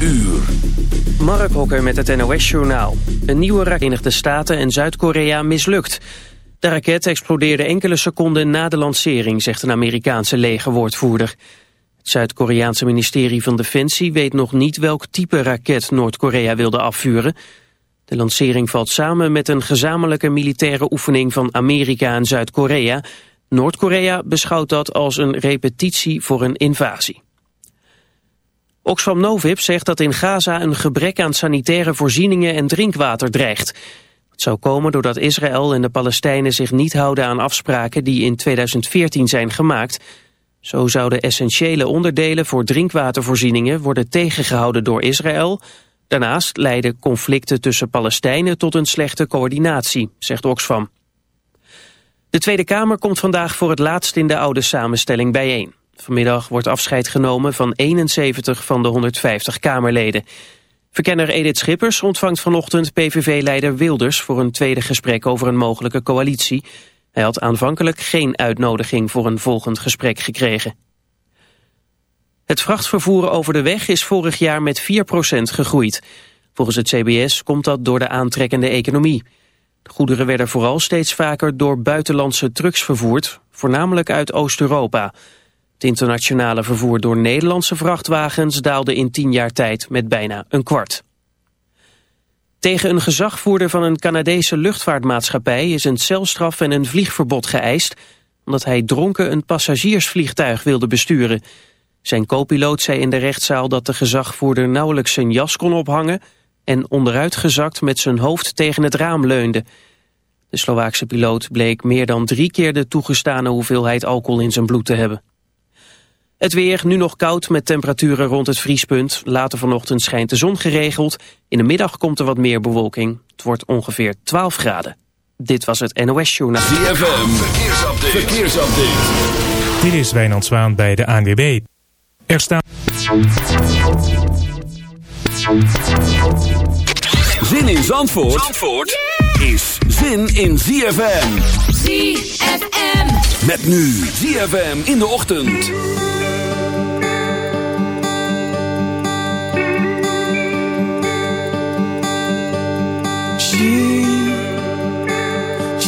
uur. Mark Hokker met het NOS-journaal. Een nieuwe Verenigde Staten en Zuid-Korea mislukt. De raket explodeerde enkele seconden na de lancering, zegt een Amerikaanse legerwoordvoerder. Het Zuid-Koreaanse ministerie van Defensie weet nog niet welk type raket Noord-Korea wilde afvuren. De lancering valt samen met een gezamenlijke militaire oefening van Amerika en Zuid-Korea. Noord-Korea beschouwt dat als een repetitie voor een invasie. Oxfam Novib zegt dat in Gaza een gebrek aan sanitaire voorzieningen en drinkwater dreigt. Het zou komen doordat Israël en de Palestijnen zich niet houden aan afspraken die in 2014 zijn gemaakt. Zo zouden essentiële onderdelen voor drinkwatervoorzieningen worden tegengehouden door Israël. Daarnaast leiden conflicten tussen Palestijnen tot een slechte coördinatie, zegt Oxfam. De Tweede Kamer komt vandaag voor het laatst in de oude samenstelling bijeen. Vanmiddag wordt afscheid genomen van 71 van de 150 Kamerleden. Verkenner Edith Schippers ontvangt vanochtend PVV-leider Wilders... voor een tweede gesprek over een mogelijke coalitie. Hij had aanvankelijk geen uitnodiging voor een volgend gesprek gekregen. Het vrachtvervoer over de weg is vorig jaar met 4% gegroeid. Volgens het CBS komt dat door de aantrekkende economie. De goederen werden vooral steeds vaker door buitenlandse trucks vervoerd... voornamelijk uit Oost-Europa... Het internationale vervoer door Nederlandse vrachtwagens daalde in tien jaar tijd met bijna een kwart. Tegen een gezagvoerder van een Canadese luchtvaartmaatschappij is een celstraf en een vliegverbod geëist, omdat hij dronken een passagiersvliegtuig wilde besturen. Zijn co-piloot zei in de rechtszaal dat de gezagvoerder nauwelijks zijn jas kon ophangen en onderuitgezakt met zijn hoofd tegen het raam leunde. De Slovaakse piloot bleek meer dan drie keer de toegestane hoeveelheid alcohol in zijn bloed te hebben. Het weer, nu nog koud met temperaturen rond het vriespunt. Later vanochtend schijnt de zon geregeld. In de middag komt er wat meer bewolking. Het wordt ongeveer 12 graden. Dit was het NOS Journaal. ZFM, verkeersupdate. verkeersupdate. Dit is Wijnand Zwaan bij de ANWB. Er staan... Zin in Zandvoort, Zandvoort is zin in ZFM. ZFM. Met nu ZFM in de ochtend.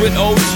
With OG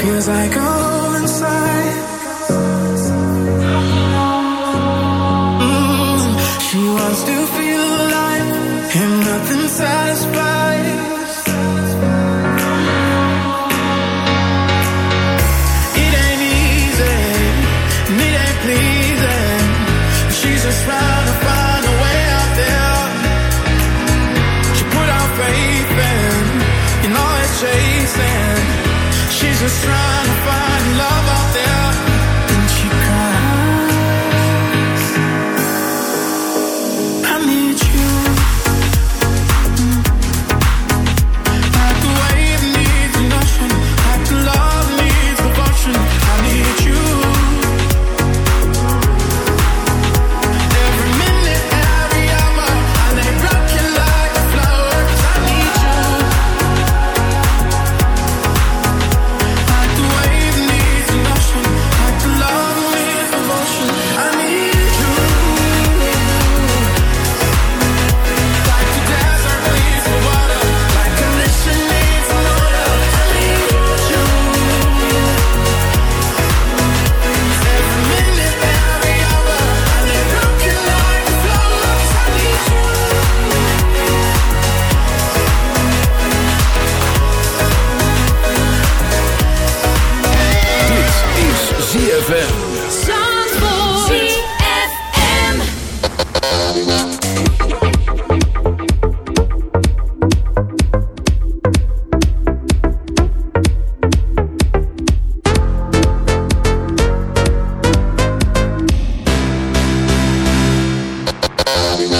Feels like a hole inside. Mm. She wants to feel alive, and nothing satisfies. Down.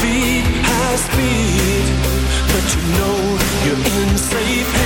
feet, high speed, but you know you're in safe hands.